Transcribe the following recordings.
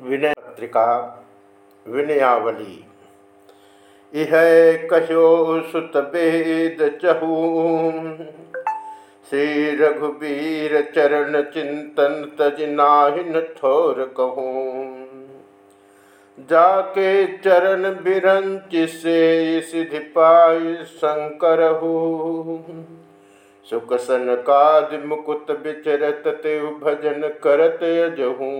विनय पत्रिका विनयावली। इह कहो सुत वेद चहू। श्री रघुबीर चरण चिंतन तज नाहिन ठोर कहूँ। जाके चरण बिरंच से सिधि पाय शंकर सुख सन काद मुकुत विचरत ते भजन करत अजहू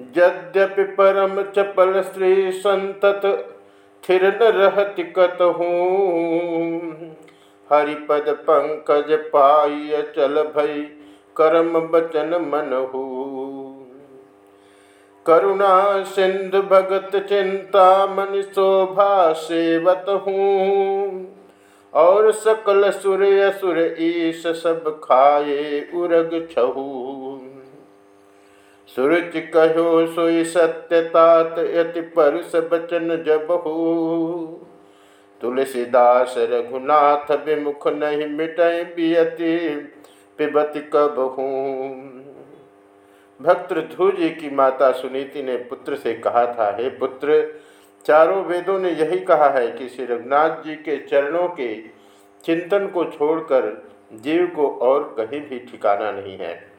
यद्यपि परम चपल श्री संतत थिर न रहति कतहूँ। हरिपद पंकज पाई चल भई करम बचन मन मनहू। करुणा सिंधु भगत चिंता मन शोभा सेवत हूँ। और सकल सुर असुर ईश सब खाए उरग छहू। सुरुच कहो सोई सत्यतात यति परुष बचन हो तुलसीदास रघुनाथ विमुख नहीं मिटय बियति, पिबति कब हूँ भक्त जी की माता सुनीति ने पुत्र से कहा था, हे पुत्र, चारों वेदों ने यही कहा है कि श्री रघुनाथ जी के चरणों के चिंतन को छोड़कर जीव को और कहीं भी ठिकाना नहीं है।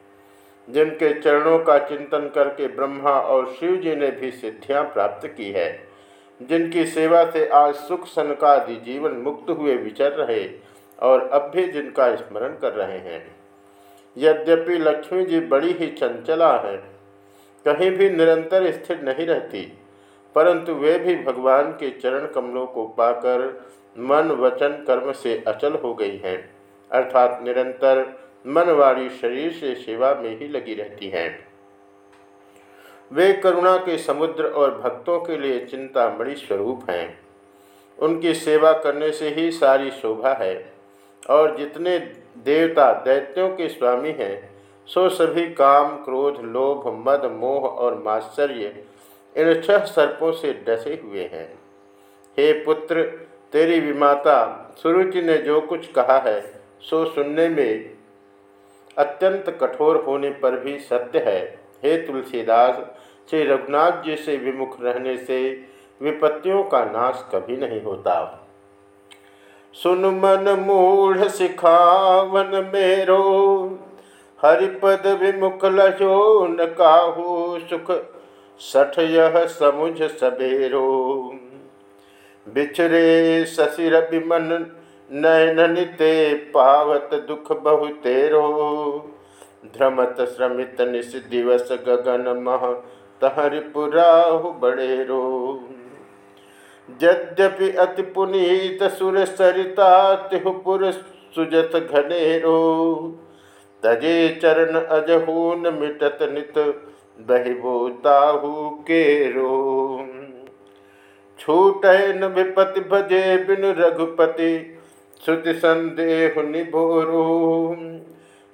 जिनके चरणों का चिंतन करके ब्रह्मा और शिव जी ने भी सिद्धियाँ प्राप्त की है, जिनकी सेवा से आज सुख सनकादि जीवन मुक्त हुए विचर रहे और अब भी जिनका स्मरण कर रहे हैं। यद्यपि लक्ष्मी जी बड़ी ही चंचला है, कहीं भी निरंतर स्थिर नहीं रहती, परंतु वे भी भगवान के चरण कमलों को पाकर मन, वचन, कर्म से अचल हो गई हैं, अर्थात निरंतर मन वाली शरीर से सेवा में ही लगी रहती हैं। वे करुणा के समुद्र और भक्तों के लिए चिंता बड़ी स्वरूप हैं। उनकी सेवा करने से ही सारी शोभा है और जितने देवता दैत्यों के स्वामी हैं, सो सभी काम, क्रोध, लोभ, मद, मोह और माश्चर्य इन छह सर्पों से डसे हुए हैं। हे पुत्र, तेरी विमाता, सुरुचि ने जो कुछ कहा है, सो सुनने में अत्यंत कठोर होने पर भी सत्य है। हे तुलसीदास, श्री रघुनाथ जी से विमुख रहने से विपत्तियों का नाश कभी नहीं होता। सुन मन मूढ़ सिखावन मेरो, हरिपद विमुख लजो न काहू सुख, सठ यह समुझ सबेरो। बिछरे शशिर विमन नयन पावत दुख बहु तेरो ध्रमत श्रमित निस दिवस गगन मह तहरिपुराहु बड़ेरो यद्यपि अति पुनीत सुर सरिता तिहुपुर सुजत घनेरो तजे चरण अजहून मिटत नित बहिबोताहु केरो छूट न विपति भजे बिन रघुपति श्रुति संदेह निभोरो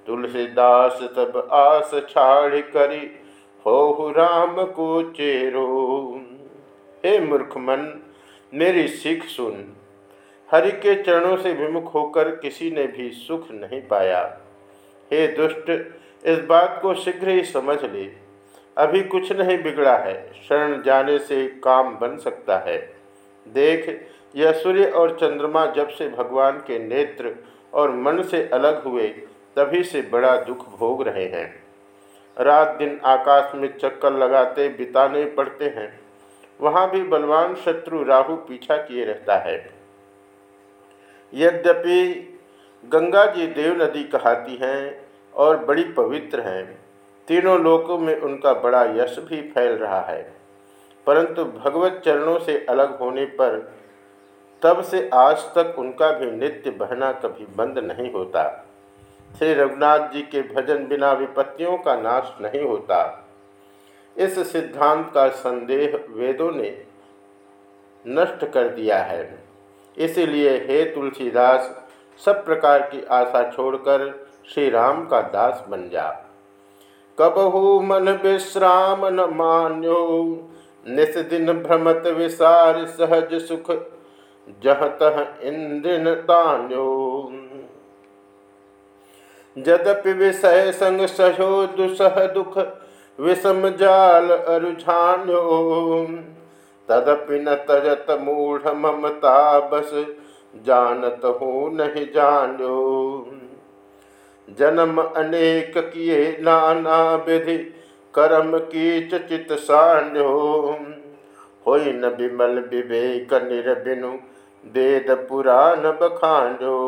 तुलसीदास तब आस छाड़ करी हो राम को चेरो। हे मूर्ख मन मेरी सीख सुन। हरि के चरणों से विमुख होकर किसी ने भी सुख नहीं पाया। हे दुष्ट, इस बात को शीघ्र ही समझ ले। अभी कुछ नहीं बिगड़ा है, शरण जाने से काम बन सकता है। देख यह सूर्य और चंद्रमा जब से भगवान के नेत्र और मन से अलग हुए, तभी से बड़ा दुख भोग रहे हैं। रात दिन आकाश में चक्कर लगाते बिताने पड़ते हैं। वहाँ भी बलवान शत्रु राहु पीछा किए रहता है। यद्यपि गंगा जी देव नदी कहती हैं और बड़ी पवित्र हैं, तीनों लोकों में उनका बड़ा यश भी फैल रहा है। परंतु भगवत चरणों से अलग होने पर तब से आज तक उनका भी नित्य बहना कभी बंद नहीं होता। श्री रघुनाथ जी के भजन बिना विपत्तियों का नाश नहीं होता। इस सिद्धांत का संदेह वेदों ने नष्ट कर दिया है। इसीलिए हे तुलसीदास, सब प्रकार की आशा छोड़कर श्री राम का दास बन जा। कबहू मन विश्राम न मान्यो, निस दिन भ्रमत विसार सहज सुख जह तह इंद्रिन तान्यो जदपि विषय संग सहो दुसह दुख विषम जाल अरुझान्यो तदपि न तजत मूढ़ ममता बस जानत हो नहीं जानो जन्म अनेक किए नाना विधि कर्म की चित सान्यो हो न विमल विवेक निर्बिनु देद पुराण बखानो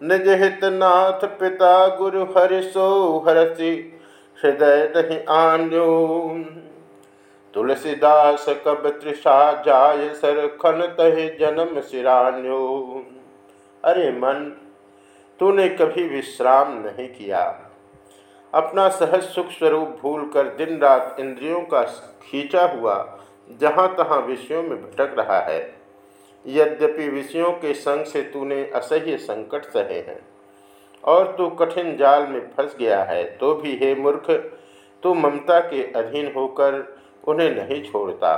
निज हित नाथ पिता गुरु हरिशो हरसि, हृदय नहीं आन्यो तुलसीदास कब त्रिषा जाय सर खन तहे जन्म सिरान्यो अरे मन, तूने कभी विश्राम नहीं किया। अपना सहज सुख स्वरूप भूल कर दिन रात इंद्रियों का खींचा हुआ, जहाँ तहाँ विषयों में भटक रहा है। यद्यपि विषयों के संग से तूने असह्य संकट सहे हैं, और तू कठिन जाल में फंस गया है तो भी हे मूर्ख, तू ममता के अधीन होकर उन्हें नहीं छोड़ता।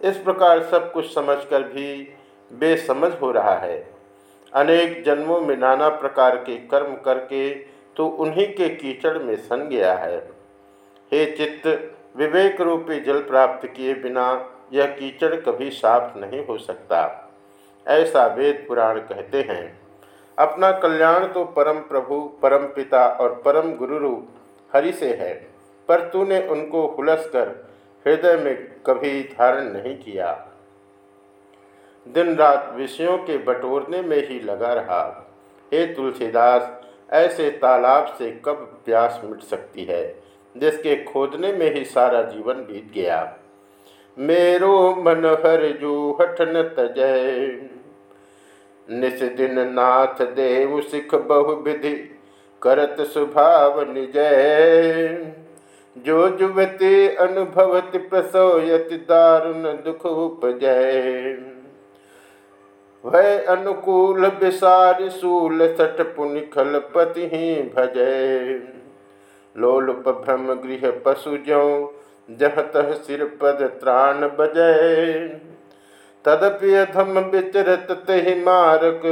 इस प्रकार सब कुछ समझकर भी बेसमझ हो रहा है। अनेक जन्मों में नाना प्रकार के कर्म करके तू उन्हीं के कीचड़ में सन गया है। हे चित्त विवेक रूपी जल प्राप्त किए बिना यह कीचड़ कभी साफ़ नहीं हो सकता। ऐसा वेद पुराण कहते हैं। अपना कल्याण तो परम प्रभु, परम पिता और परम गुरु रूप हरि से है, पर तूने उनको हुलस कर हृदय में कभी धारण नहीं किया। दिन रात विषयों के बटोरने में ही लगा रहा। हे तुलसीदास, ऐसे तालाब से कब प्यास मिट सकती है, जिसके खोदने में ही सारा जीवन बीत गया? मेरो मन हर जो हठन तजय निस दिन नाथ देव सिख बहु विधि करत स्वभाव निजय जो जुवती अनुभवति प्रसोयति दारुण दुख उपजय भय अनुकूल विसार सूल सट पुनिखल पति ही भजय लोलुप भ्रम गृह पशु जो जह तह सिर पद त्राण बजय तदपि अधम विचरत तहि मारक,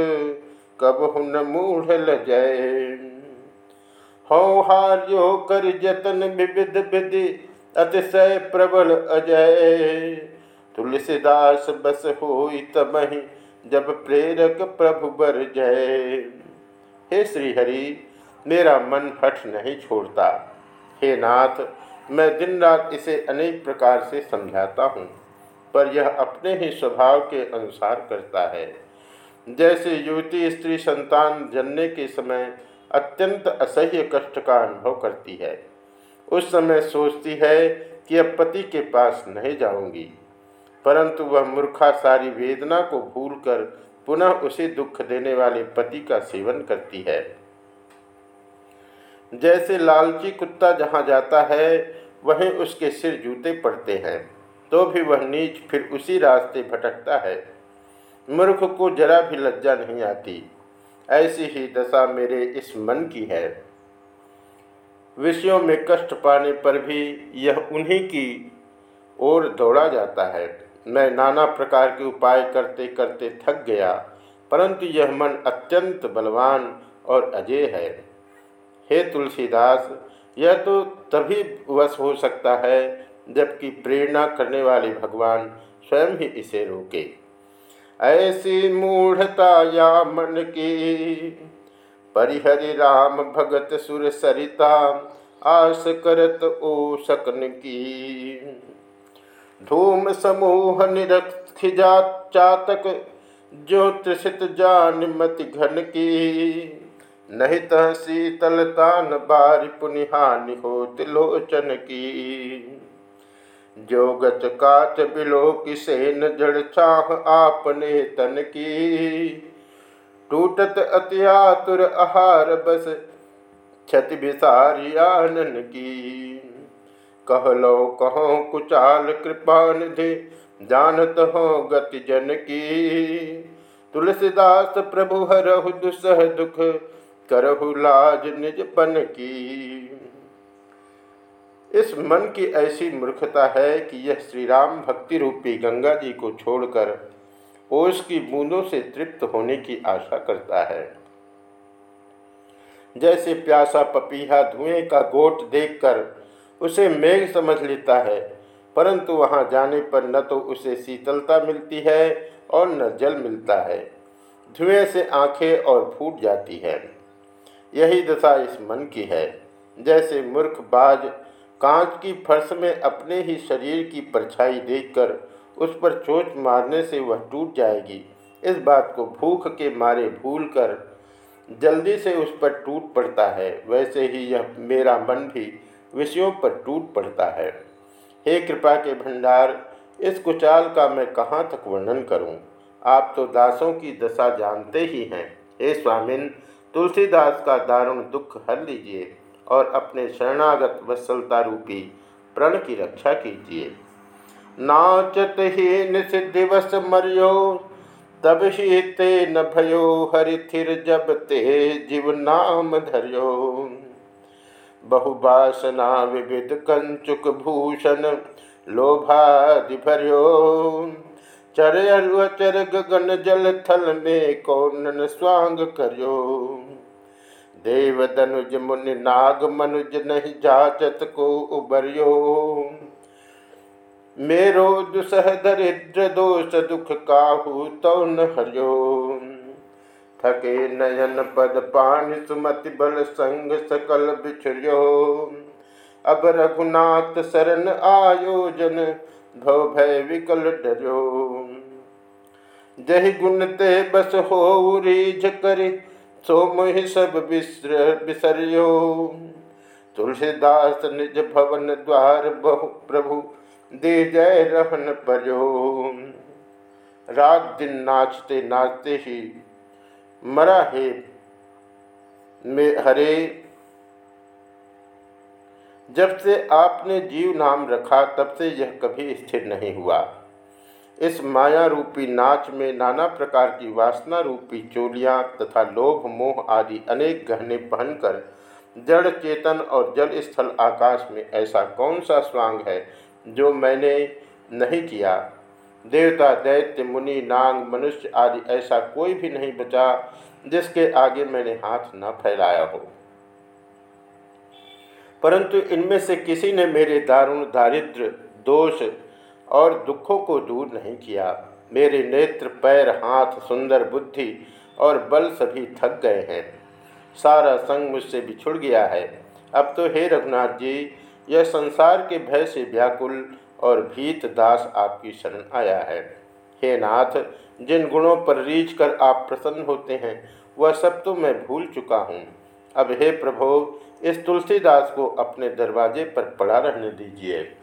कब हुन मूढ़ लजय हौ हार्यो कर जतन विविध विधि, अतिशय प्रबल अजय। तुलसीदास बस हो तमहि, जब प्रेरक प्रभु बर जय। हे श्रीहरि, मेरा मन हठ नहीं छोड़ता। हे नाथ मैं दिन रात इसे अनेक प्रकार से समझाता हूँ, पर यह अपने ही स्वभाव के अनुसार करता है। जैसे युवती स्त्री संतान जनने के समय अत्यंत असह्य कष्ट का अनुभव करती है। उस समय सोचती है कि अब पति के पास नहीं जाऊँगी, परंतु वह मूर्खा सारी वेदना को भूलकर पुनः उसे दुख देने वाले पति का सेवन करती है। जैसे लालची कुत्ता जहाँ जाता है वहीं उसके सिर जूते पड़ते हैं तो भी वह नीच फिर उसी रास्ते भटकता है। मूर्ख को जरा भी लज्जा नहीं आती। ऐसी ही दशा मेरे इस मन की है। विषयों में कष्ट पाने पर भी यह उन्हीं की ओर दौड़ा जाता है। मैं नाना प्रकार के उपाय करते करते थक गया, परंतु यह मन अत्यंत बलवान और अजय है। हे तुलसीदास यह तो तभी वश हो सकता है जबकि प्रेरणा करने वाले भगवान स्वयं ही इसे रोके। ऐसी मूढ़ता या मन की परिहरि राम भगत सुर सरिता आस करत ओ सकन की। धूम समूह निरखिजा चातक जो त्रिषित जान मत घन की। नहीं तह शीतलतान बारी पुनिहानि हो तिलोचन की। जोगत काच बिलो किसेन जड़ छाह आपने तन की। टूटत अत्यातुर आहार बस क्षति विसारी आनन की। कह लो कहो कुचाल कृपा निधि जानत हो गति जन की। तुलसीदास प्रभु हरहु दुसह दुख करहु लाज निज पन की। इस मन की ऐसी मूर्खता है कि यह श्री राम भक्ति रूपी गंगा जी को छोड़कर ओस की बूंदों से तृप्त होने की आशा करता है। जैसे प्यासा पपीहा धुएँ का गोट देखकर उसे मेघ समझ लेता है, परंतु वहाँ जाने पर न तो उसे शीतलता मिलती है और न जल मिलता है। धुएँ से आँखें और फूट जाती है। यही दशा इस मन की है। जैसे मूर्ख बाज कांच की फर्श में अपने ही शरीर की परछाई देखकर उस पर चोट मारने से वह टूट जाएगी। इस बात को भूख के मारे भूल कर जल्दी से उस पर टूट पड़ता है। वैसे ही यह मेरा मन भी विषयों पर टूट पड़ता है। हे कृपा के भंडार, इस कुचाल का मैं कहाँ तक वर्णन करूँ? आप तो दासों की दशा जानते ही हैं। हे स्वामिन तुलसीदास का दारुण दुख हर लीजिए और अपने शरणागत वत्सलता रूपी प्रण की रक्षा कीजिए। नाचत ही निषिदिवस मरियो, तब ही ते न भयो हरिथिर जब ते जीव नाम धरियो। बहुबासना विविध कंचुक भूषण लोभादि भरियो। चर अचर गगन जल थल में कौन स्वांग करियो। देव दनुज मुनि नाग मनुज नहीं जाचत को उबरियो। मेरो दुसह दरिद्र दोष दुख काहू तो न हरियो। थके नयन पद पान सुमति बल संग सकल बिछुरियो। अब रघुनाथ शरण आयोजन भव भय विकल डरियो जहि गुण ते बस हो रीझ कर, सो मोहि सब बिसर बिसरियो। तुलसीदास निज भवन द्वार बहु प्रभु दे जय रहन पर्यो। रात दिन नाचते नाचते ही मरा है में हरे जब से आपने जीव नाम रखा, तब से यह कभी स्थिर नहीं हुआ। इस माया रूपी नाच में नाना प्रकार की वासना रूपी चोलियाँ तथा लोभ, मोह आदि अनेक गहने पहनकर जड़ चेतन और जल स्थल आकाश में ऐसा कौन सा स्वांग है जो मैंने नहीं किया? देवता, दैत्य, मुनि, नांग, मनुष्य आदि ऐसा कोई भी नहीं बचा जिसके आगे मैंने हाथ न फैलाया हो। परंतु इनमें से किसी ने मेरे दारुण दारिद्र दोष और दुखों को दूर नहीं किया। मेरे नेत्र, पैर, हाथ, सुंदर बुद्धि और बल सभी थक गए हैं। सारा संग मुझसे बिछुड़ गया है। अब तो हे रघुनाथ जी, यह संसार के भय से व्याकुल और भीत दास आपकी शरण आया है। हे नाथ, जिन गुणों पर रीझ कर आप प्रसन्न होते हैं, वह सब तो मैं भूल चुका हूँ। अब हे प्रभो इस तुलसीदास को अपने दरवाजे पर पड़ा रहने दीजिए।